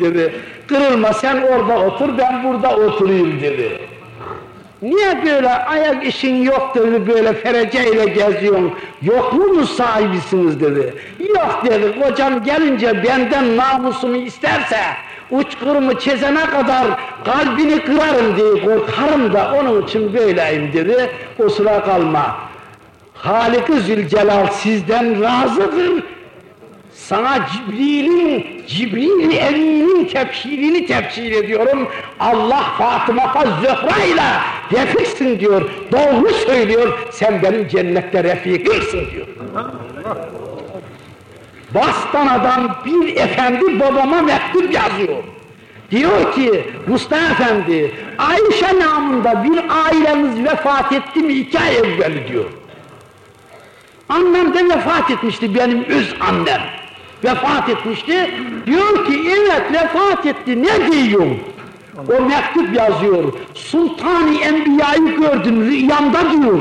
dedi. Kırılma sen orada otur ben burada oturayım dedi. Niye böyle ayak işin yok dedi böyle fereceyle geziyorsun, yokluğunuz sahibisiniz dedi. Yok dedi, kocam gelince benden namusumu isterse, uçkurumu çizene kadar kalbini kırarım diye korkarım da onun için böyleyim dedi, kusura kalma. Halik-i Zülcelal sizden razıdır, sana Cibril'in, Cibril Emin'in tefsirini tefsir ediyorum. Allah Fatıma Zöhra ile refiksin diyor. Doğru söylüyor. Sen benim cennette refikimsin diyor. Bastana'dan bir efendi babama mektup yazıyor. Diyor ki Mustafa Efendi, Ayşe namında bir ailemiz vefat etti mi iki ay evvel diyor. Annem de vefat etmişti benim öz annem vefat etmişti. Diyor ki evet vefat etti ne diyorum? O mektup yazıyor. Sultan-ı Enbiya'yı gördüm rüyamda diyor.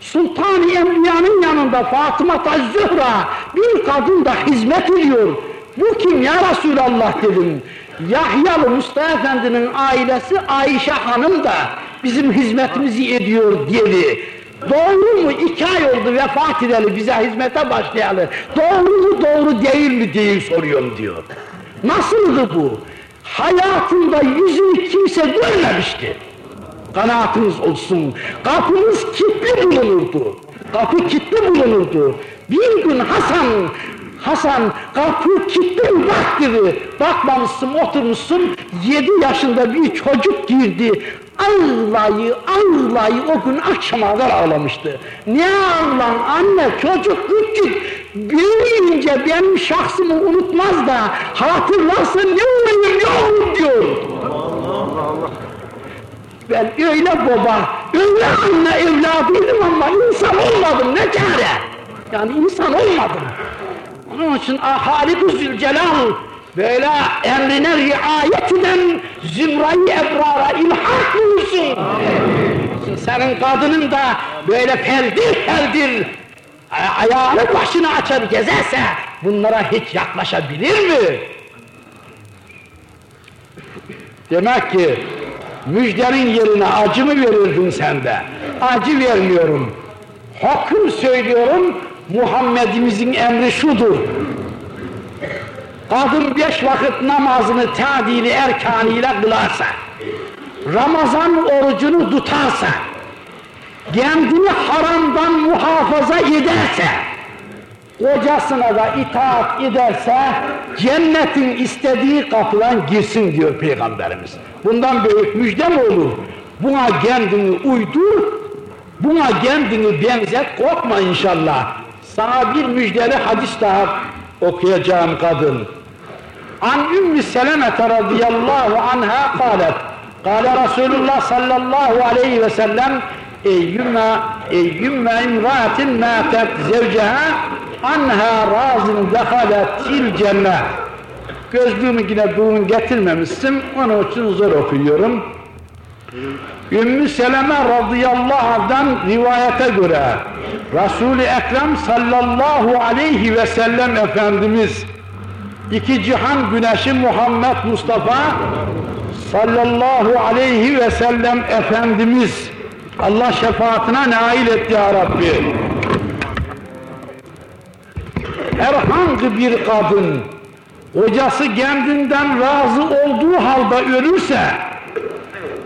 Sultan-ı Enbiya'nın yanında Fatıma Zühra bir kadın da hizmet ediyor. Bu kim ya Resulallah dedim. Yahyalı Mustafa Efendi'nin ailesi Ayşe Hanım da bizim hizmetimizi ediyor dedi. Doğru mu? İki ay oldu vefat edeli, bize hizmete başlayalı. Doğru mu, doğru değil mi diye soruyorum diyor. Nasıldı bu? Hayatında yüzünü kimse görmemişti. Kanaatiniz olsun. Kapımız kilitli bulunurdu. Kapı kilitli bulunurdu. Bir gün Hasan, Hasan kapı kilitli bak dedi. Bakmamışsın, oturmuşsun, yedi yaşında bir çocuk girdi. Ağlayı, ağlayı o gün akşama kadar ağlamıştı. Ne ağlan anne çocuk küçük, büyüyünce benim şahsımı unutmaz da hatırlarsa ne olayım ne olur diyor. Ben öyle baba, öyle anne evladıydım ama insan olmadım ne çare? Yani insan olmadım. Onun için Halik-i Zülcelal böyle emrine riayet eden zümrayı ebrara ilhak bulursun. Senin kadının da böyle peldir peldir ayağını başını açar gezerse bunlara hiç yaklaşabilir mi? Demek ki müjdenin yerine acı mı verirdin sen de? Acı vermiyorum. Hüküm söylüyorum, Muhammed'imizin emri şudur. Kadın beş vakit namazını tadili erkanıyla kılarsa, Ramazan orucunu tutarsa, kendini haramdan muhafaza ederse, kocasına da itaat ederse, cennetin istediği kapıdan girsin diyor Peygamberimiz. Bundan büyük müjde mi olur? Buna kendini uydur, buna kendini benzet, korkma inşallah. Sana bir müjdeli hadis daha okuyacağım kadın. An Ümmü Selemete radıyallahu anha kalet. Kale Resulullah sallallahu aleyhi ve sellem eyyümme eyyümme imraatin mâtet zevceha anha razın dehalettil cennet. Gözlüğümü yine bugün getirmemişsin, onun için zor okuyorum. Ümmü Seleme radıyallahu anh'dan rivayete göre Resul-i Ekrem sallallahu aleyhi ve sellem Efendimiz iki cihan güneşi Muhammed Mustafa sallallahu aleyhi ve sellem Efendimiz Allah şefaatine nail etti ya Rabbi. Herhangi bir kadın kocası kendinden razı olduğu halde ölürse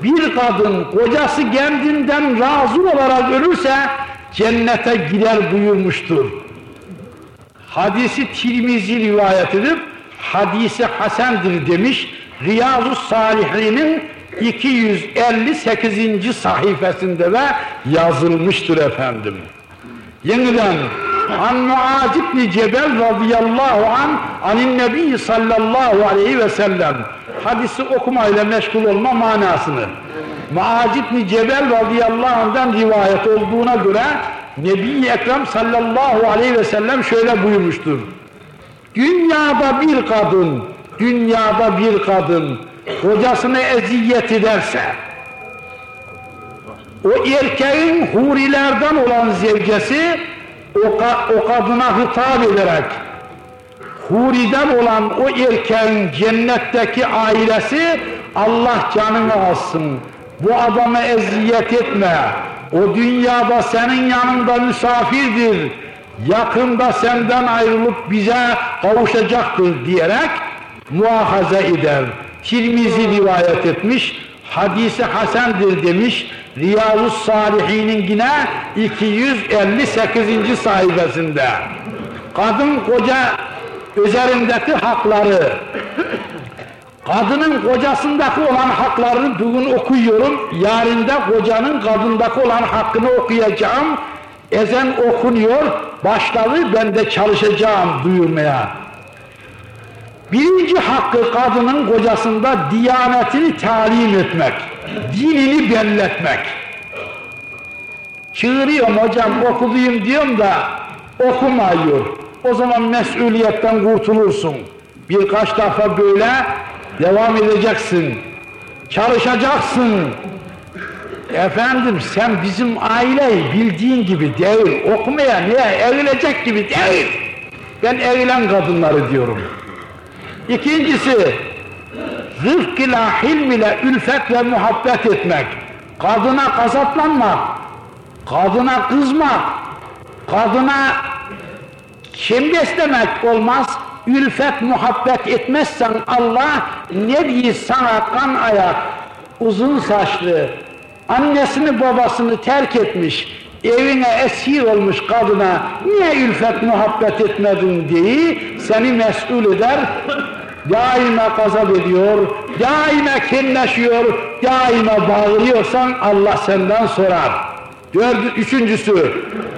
bir kadın kocası kendinden razı olarak ölürse cennete gider buyurmuştur. Hadisi Tirmizi rivayet edip hadisi hasendir demiş Riyazu Salihinin 258. sayfasında ve yazılmıştır efendim. Yeniden An Muaz ibn Cebel radıyallahu an anin nebi sallallahu aleyhi ve sellem hadisi okumayla meşgul olma manasını Muaz ibn Cebel radıyallahu anh'dan rivayet olduğuna göre Nebi Ekrem sallallahu aleyhi ve sellem şöyle buyurmuştur. Dünyada bir kadın, dünyada bir kadın kocasını eziyet ederse, o erkeğin hurilerden olan zevcesi o, o kadına hitap ederek huriden olan o erkeğin cennetteki ailesi Allah canını alsın. Bu adama eziyet etme. O dünyada senin yanında misafirdir. Yakında senden ayrılıp bize kavuşacaktır diyerek muahaza eder. Tirmizi rivayet etmiş, hadisi hasendir demiş, Riyazu Salihin'in yine 258. sayfasında. Kadın koca üzerindeki hakları, kadının kocasındaki olan haklarını bugün okuyorum, yarın da kocanın kadındaki olan hakkını okuyacağım. Ezen okunuyor, başladı ben de çalışacağım duyurmaya. Birinci hakkı kadının kocasında diyanetini talim etmek, dinini belletmek. Çığırıyorum hocam okuduyum diyorum da okumıyor. O zaman mesuliyetten kurtulursun. Birkaç defa böyle devam edeceksin. Çalışacaksın. Efendim sen bizim aileyi bildiğin gibi değil, okumaya niye evlenecek gibi değil. Ben evlen kadınları diyorum. İkincisi, rıfk ile hilm ile ülfet ve muhabbet etmek. Kadına kasaplanmak, kadına kızmak, kadına kim beslemek olmaz. Ülfet muhabbet etmezsen Allah ne diye sana kan ayak, uzun saçlı, annesini babasını terk etmiş, evine esir olmuş kadına niye ülfet muhabbet etmedin diye seni mesul eder, daima gazap ediyor, daima kinleşiyor, daima bağırıyorsan Allah senden sorar. Dördü, üçüncüsü,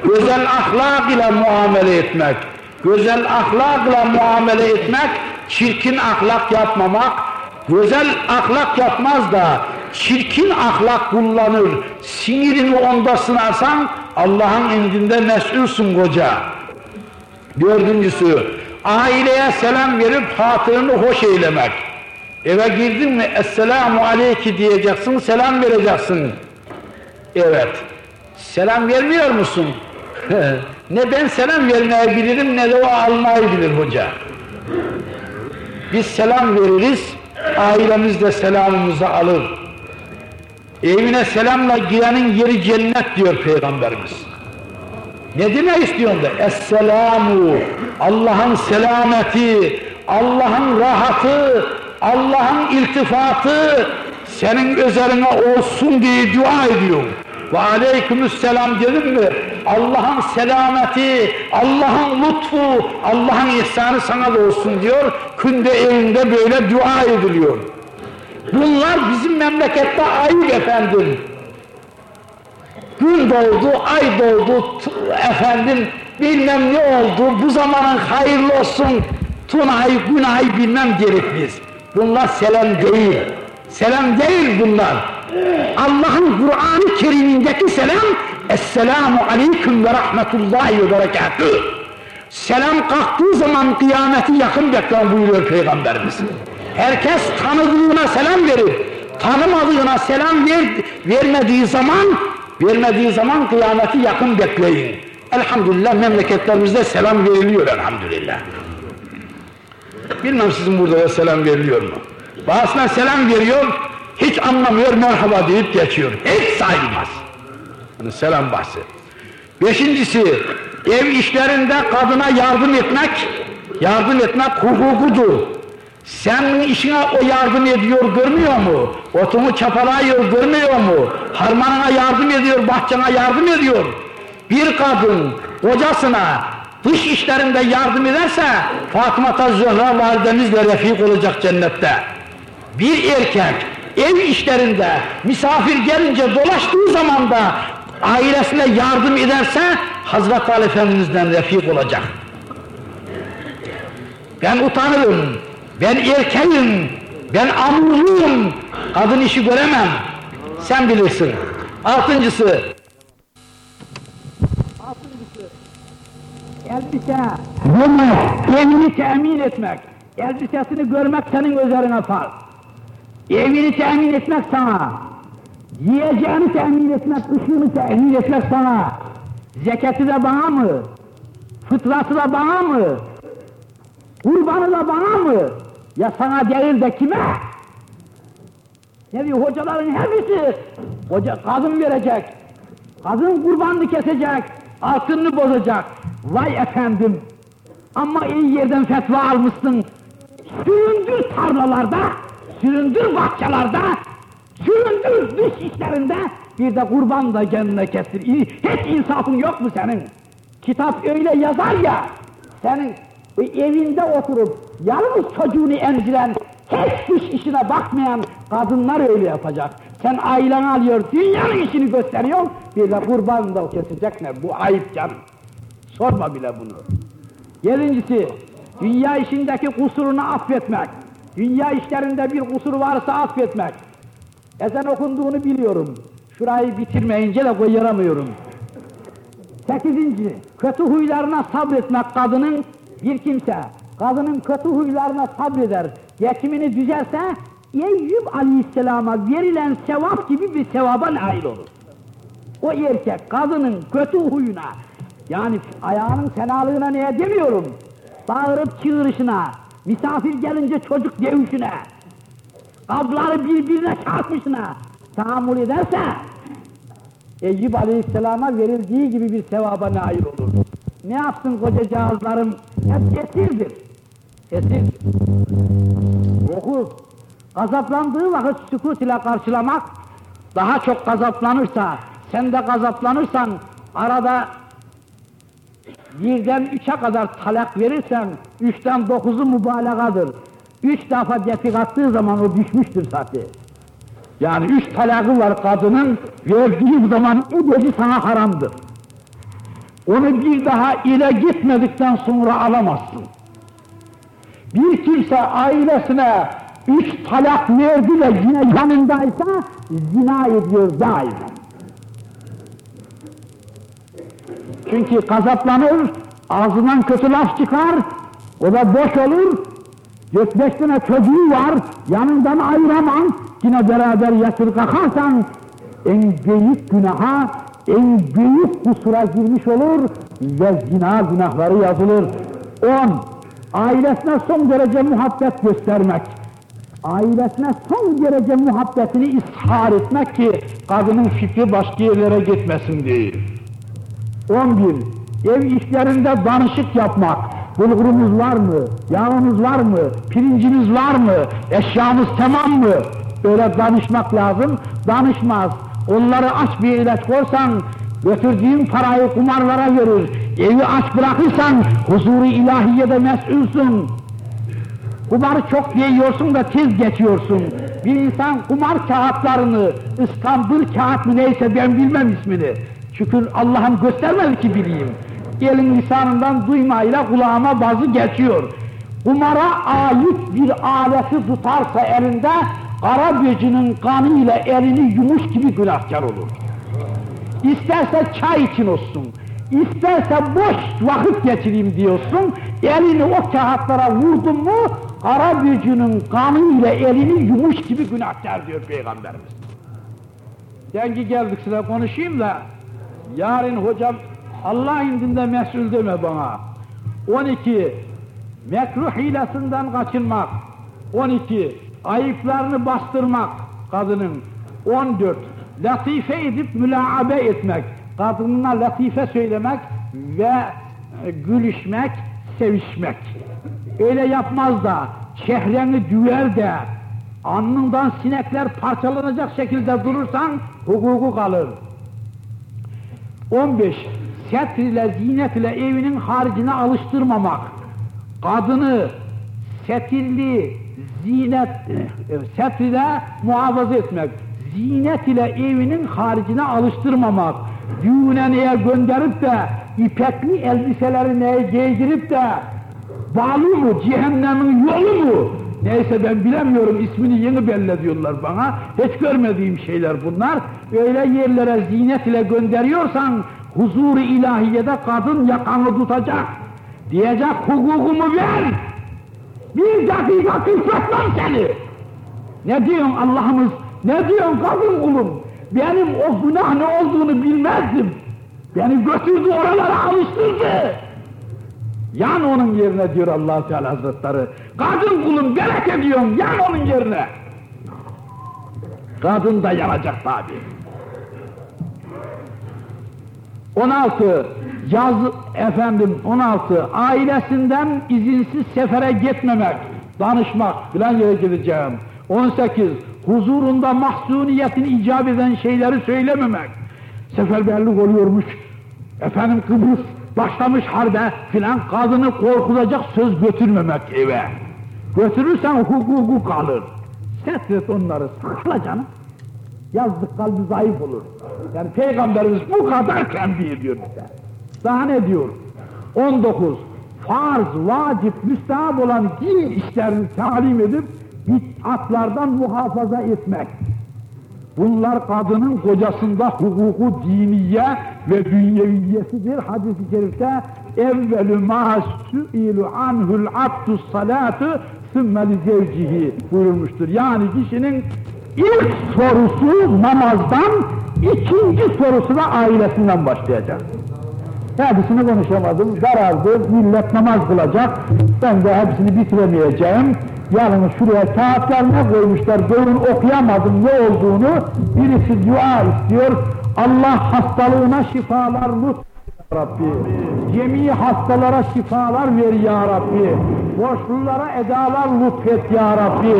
güzel ahlak ile muamele etmek. Güzel ahlak ile muamele etmek, çirkin ahlak yapmamak, güzel ahlak yapmaz da çirkin ahlak kullanır, sinirini onda sınarsan Allah'ın indinde mesulsun koca. Dördüncüsü, aileye selam verip hatırını hoş eylemek. Eve girdin mi Esselamu Aleyki diyeceksin, selam vereceksin. Evet. Selam vermiyor musun? Ne ben selam vermeyi bilirim ne de o almayı bilir hoca. Biz selam veririz, ailemiz de selamımızı alır. Evine selamla girenin yeri cennet diyor Peygamberimiz. Ne demek istiyorsun da? Esselamu, Allah'ın selameti, Allah'ın rahatı, Allah'ın iltifatı senin üzerine olsun diye dua ediyorum. Ve aleykümüsselam dedim mi? Allah'ın selameti, Allah'ın lütfu, Allah'ın ihsanı sana da olsun diyor. Künde evinde böyle dua ediliyor. Bunlar bizim memlekette ayıp efendim. Gün doğdu, ay doğdu, efendim bilmem ne oldu, bu zamanın hayırlı olsun, tunay, günay bilmem derik biz. Bunlar selam değil. Selam değil bunlar. Allah'ın Kur'an-ı Kerim'indeki selam Esselamu aleyküm ve rahmetullahi ve berekatüh. Selam kalktığı zaman kıyameti yakın beklen buyuruyor Peygamberimiz. Herkes tanıdığına selam verir. Tanımadığına selam ver, vermediği zaman vermediği zaman kıyameti yakın bekleyin. Elhamdülillah memleketlerimizde selam veriliyor elhamdülillah. Bilmem sizin burada da selam veriliyor mu? Bazısına selam veriyor, hiç anlamıyor, merhaba deyip geçiyor. Hiç sayılmaz. Selam bahsi. Beşincisi, ev işlerinde kadına yardım etmek, yardım etmek hukukudur. Senin işine o yardım ediyor, görmüyor mu? Otumu çapalıyor, görmüyor mu? Harmanına yardım ediyor, bahçene yardım ediyor. Bir kadın kocasına dış işlerinde yardım ederse Fatıma Zöhra validemizle refik olacak cennette. Bir erkek ev işlerinde misafir gelince dolaştığı zaman da ailesine yardım ederse Hazreti Ali Efendimiz'den refik olacak. Ben utanırım, ben erkeğim, ben amurluyum, kadın işi göremem. Sen bilirsin. Altıncısı, altıncısı, elbise, görmek, evini temin etmek, elbisesini görmek senin üzerine farz. Evini temin etmek sana, yiyeceğini temin etmek, ışığını temin etmek sana, zekatı da bana mı, fıtratı da bana mı, Kurbanı da bana mı? Ya sana değil de kime? Ne diyor hocaların hepsi hoca kadın verecek. Kadın kurbanını kesecek. Altınını bozacak. Vay efendim. Ama iyi yerden fetva almışsın. Süründür tarlalarda, süründür bahçelerde, süründür dış işlerinde, bir de kurban da kendine kestir. Hiç insafın yok mu senin? Kitap öyle yazar ya, senin evinde oturup yalnız çocuğunu emziren, hiç dış işine bakmayan kadınlar öyle yapacak. Sen aileni alıyor, dünyanın işini gösteriyor, bir de kurban da kesecek ne? Bu ayıp canım. Sorma bile bunu. Yedincisi, dünya işindeki kusurunu affetmek. Dünya işlerinde bir kusur varsa affetmek. Ezan okunduğunu biliyorum. Şurayı bitirmeyince de koyaramıyorum. Sekizinci, kötü huylarına sabretmek kadının bir kimse. Kadının kötü huylarına sabreder. Geçimini düzelse, Eyyub Aleyhisselam'a verilen sevap gibi bir sevaba nail olur. O erkek kadının kötü huyuna, yani ayağının fenalığına neye demiyorum, bağırıp çığırışına, misafir gelince çocuk dövüşüne, kabları birbirine çarpmışına tahammül ederse, Eyyub Aleyhisselam'a verildiği gibi bir sevaba nail olur. Ne yapsın kocacağızlarım? Hep esirdir. Esir. Oku. Gazaplandığı vakit sükut ile karşılamak, daha çok gazaplanırsa, sen de gazaplanırsan, arada birden üçe kadar talak verirsen, üçten dokuzu mübalağadır. Üç defa defik attığı zaman o düşmüştür zaten. Yani üç talakı var kadının, verdiği zaman ödeci sana haramdır. Onu bir daha ile gitmedikten sonra alamazsın. Bir kimse ailesine üç talak verdi ve yine yanındaysa zina ediyor daima. Çünkü gazaplanır, ağzından kötü laf çıkar, o da boş olur, dört beş tane çocuğu var, yanından ayıramam, yine beraber yatır kalkarsan, en büyük günaha, en büyük kusura girmiş olur ve zina günahları yazılır. On, ailesine son derece muhabbet göstermek. Ailesine son derece muhabbetini ishar etmek ki kadının fikri başka yerlere gitmesin diye. 11. Ev işlerinde danışık yapmak. Bulgurumuz var mı? Yağımız var mı? Pirincimiz var mı? Eşyamız tamam mı? Böyle danışmak lazım. Danışmaz. Onları aç bir ilaç korsan, götürdüğün parayı kumarlara verir. Evi aç bırakırsan, huzuru ilahiyede mesulsun. Kumarı çok yiyorsun da tez geçiyorsun. Bir insan kumar kağıtlarını, İstanbul kağıt mı neyse ben bilmem ismini. Şükür Allah'ım göstermedi ki bileyim. Elin lisanından duymayla kulağıma bazı geçiyor. Kumara ait bir aleti tutarsa elinde, kara böcünün kanıyla elini yumuş gibi günahkar olur. İsterse çay için olsun, isterse boş vakit geçireyim diyorsun, elini o kağıtlara vurdun mu, kara böcünün kanıyla elini yumuş gibi günahkar diyor Peygamberimiz. Dengi geldik size konuşayım da, yarın hocam Allah indinde mesul deme bana. 12. Mekruh hilesinden kaçınmak. 12. Ayıplarını bastırmak kadının. 14. Latife edip mülaabe etmek. Kadınına latife söylemek ve e, gülüşmek, sevişmek. Öyle yapmaz da çehreni düver de alnından sinekler parçalanacak şekilde durursan hukuku kalır. 15 setr ile zinet ile evinin haricine alıştırmamak, kadını setirli, zinet, e, setr ile muhafaza etmek, zinet ile evinin haricine alıştırmamak, düğüne gönderip de ipekli elbiseleri neye giydirip de bağlı mı, cehennemin yolu mu? Neyse ben bilemiyorum, ismini yeni belli diyorlar bana. Hiç görmediğim şeyler bunlar. Öyle yerlere zinet ile gönderiyorsan, huzur-u ilahiyede kadın yakanı tutacak. Diyecek hukukumu ver. Bir dakika kısmetmem seni. Ne diyorsun Allah'ımız? Ne diyorsun kadın kulum? Benim o günah ne olduğunu bilmezdim. Beni götürdü oralara alıştırdı. Yan onun yerine diyor allah Teala Hazretleri. Kadın kulum belek ediyorum, yan onun yerine. Kadın da yanacak tabi. 16 yaz efendim 16 ailesinden izinsiz sefere gitmemek, danışmak filan yere gideceğim. 18 huzurunda mahzuniyetin icap eden şeyleri söylememek. Seferberlik oluyormuş. Efendim Kıbrıs başlamış harbe filan kadını korkulacak söz götürmemek eve. Götürürsen hukuku kalır. Setret onları sakla canım. Yazdık kalbi zayıf olur. Yani Peygamberimiz bu kadar tembih ediyor bize. Daha ne diyor? 19. Farz, vacip, müstahap olan din işlerini talim edip bid'atlardan muhafaza etmek. Bunlar kadının kocasında hukuku diniye ve dünyeviyesidir. Hadis-i şerifte evvelü ma su'ilu anhul abdus salatu sümmeli zevcihi buyurmuştur. Yani kişinin ilk sorusu namazdan, ikinci sorusu da ailesinden başlayacak. Hepsini konuşamadım, daraldı, millet namaz kılacak, ben de hepsini bitiremeyeceğim. Yalnız şuraya kağıtlarına koymuşlar, görün okuyamadım ne olduğunu, birisi dua istiyor, Allah hastalığına şifalar lütfen. Rabbi. Cemi hastalara şifalar ver ya Rabbi. Borçlulara edalar lütfet ya Rabbi.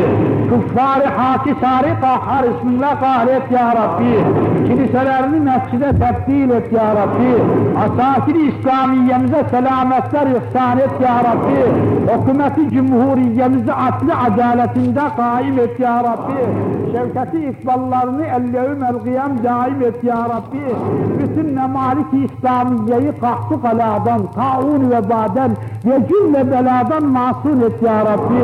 Kuffari hakisari kahhar kahret ya Rabbi. Kiliselerini mescide tebdil et ya Rabbi. Asakiri İslamiyemize selametler ihsan et ya Rabbi. Hükümeti cumhuriyemizi adli adaletinde kaim et ya Rabbi. Şevketi ikballarını ellevüm el daim et ya Rabbi. Bütün nemaliki İslamiyeyi kahtı kaladan, taun ve baden ve cümle beladan masum et ya Rabbi.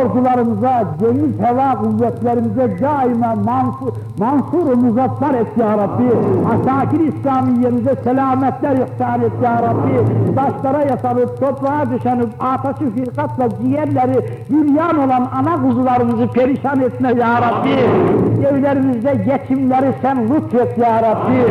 Ordularımıza, deniz heva kuvvetlerimize daima mansur, mansur muzaffer et ya Rabbi. Asakir İslamiyemize selametler ihsan et ya Rabbi. Taşlara yatanıp, toprağa düşenip, ateşi firkatla ciğerleri büryan olan ana kuzularımızı perişan etme ya Rabbi. Evlerimizde geçimleri sen lütfet ya Rabbi.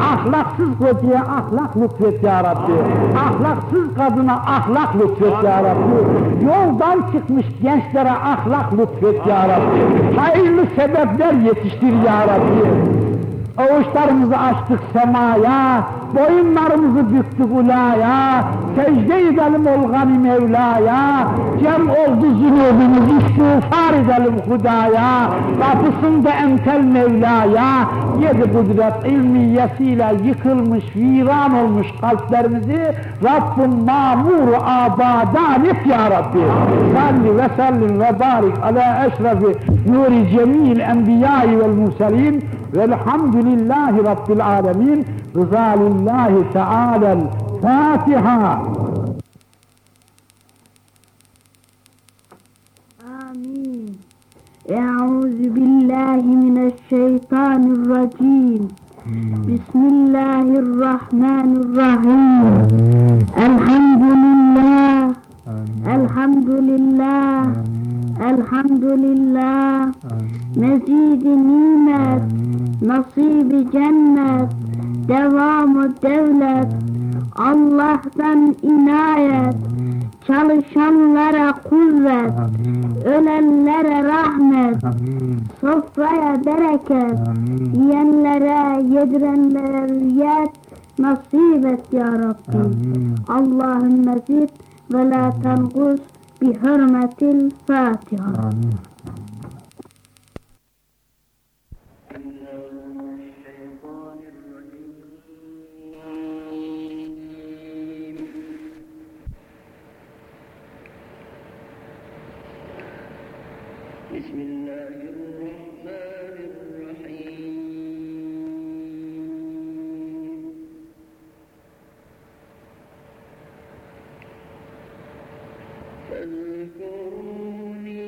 Ahlaksız kocaya ahlak lütfet ya Rabbi. Ahlaksız kadına ahlak lütfet ya Rabbi. Yoldan çıkmış gençlere ahlak lütfet ya Rabbi. Hayırlı sebepler yetiştir ya Rabbi. Avuçlarımızı açtık semaya, boyunlarımızı büktük ulaya, secde edelim olgani Mevla'ya, cem oldu zünubumuz, istiğfar edelim Hudaya, kapısında entel Mevla'ya, yedi kudret ilmiyesiyle yıkılmış, viran olmuş kalplerimizi Rabbim mamuru abadan et ya Rabbi. Salli ve sellim ve barik ala eşrefi nuri cemil enbiyai vel murselin Velhamdülillahi Rabbil alemin. Rızalillahi Teala'l Fatiha. Amin. Euzu billahi mineşşeytanirracim. Hmm. Bismillahirrahmanirrahim. Elhamdülillah. Elhamdülillah. Elhamdülillah. Mezidi nimet. Nasibi cennet. Devamı devlet. Allah'tan inayet. Çalışanlara kuvvet. Ölenlere rahmet. Sofraya bereket. Yiyenlere yedirenlere riyet. Nasip et ya Rabbi. Allahümme zid. ولا تنقص بحرمة الفاتحة. آمين. فاذكروني.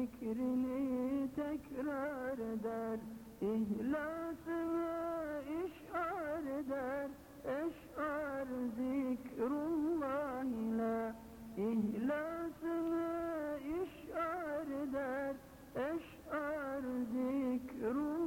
zikrini tekrar eder İhlasına işar eder Eşar zikrullah ile. İhlasına işar eder Eşar zikrullah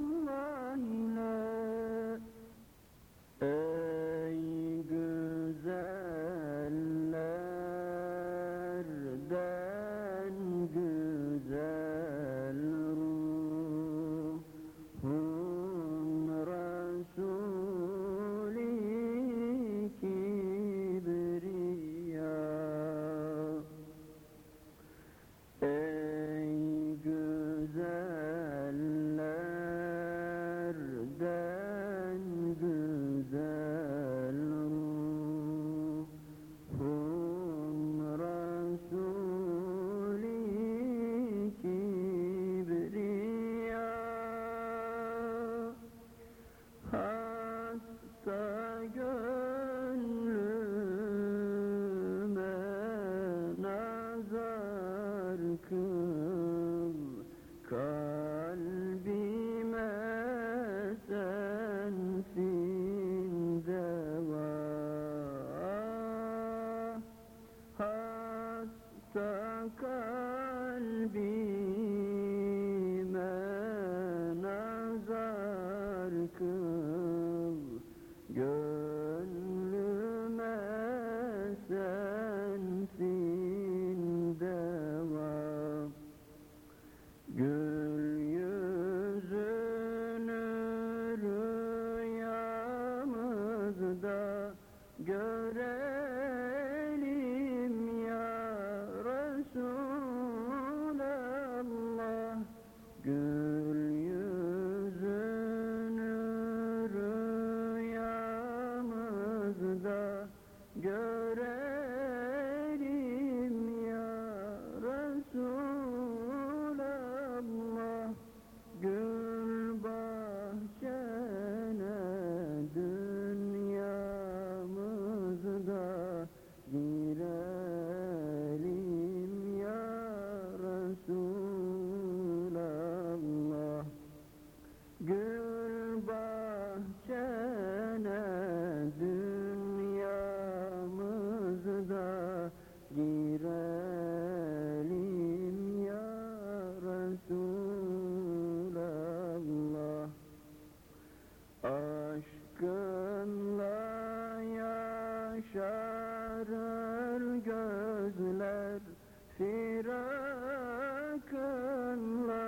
yakınla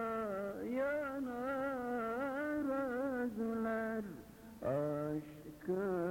yanar özler aşkın.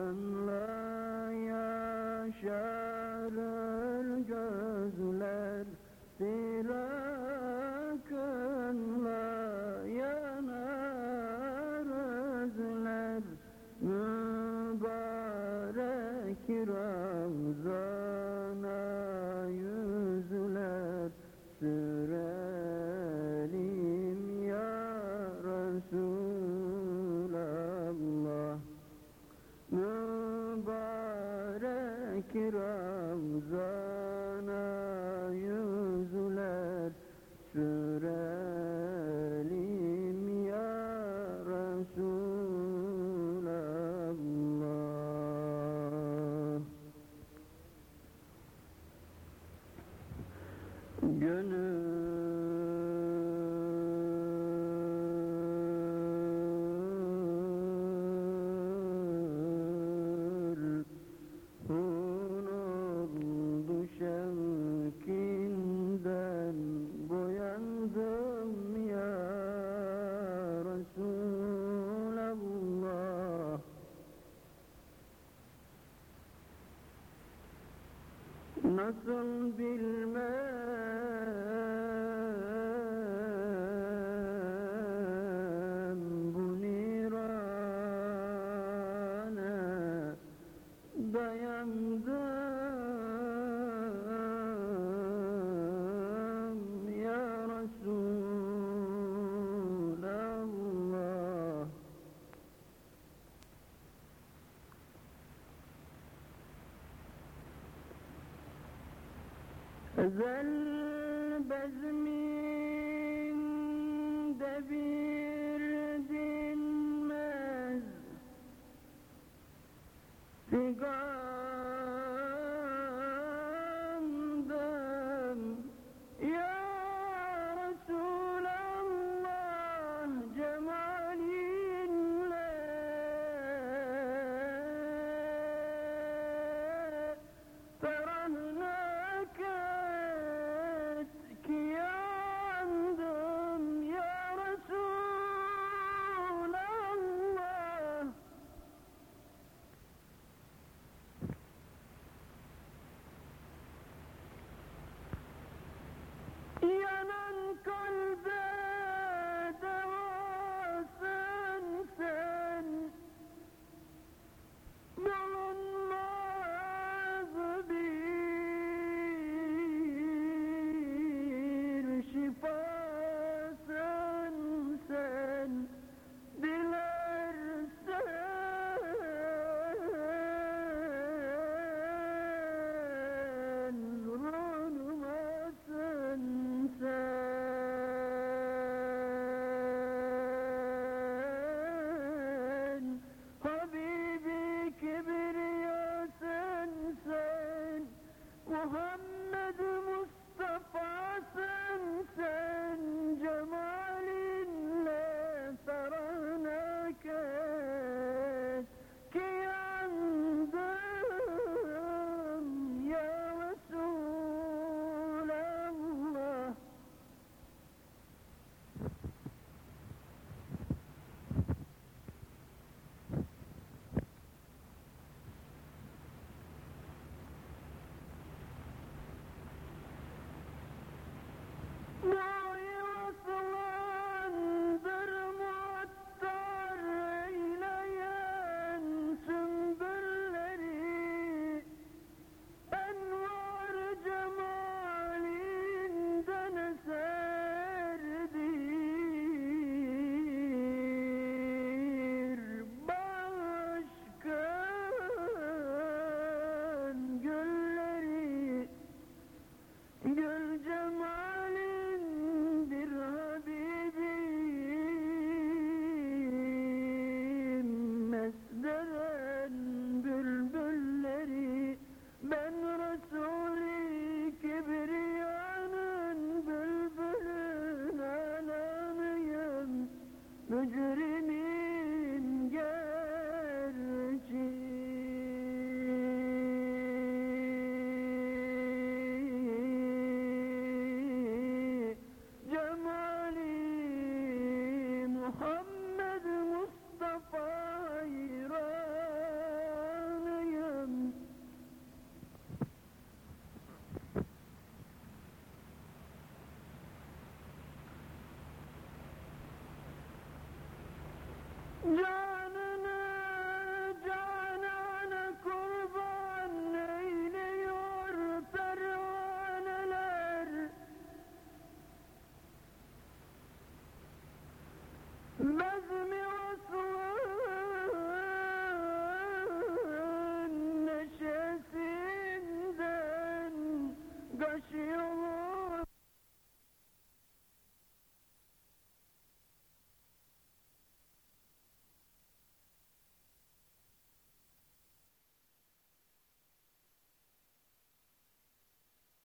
ذل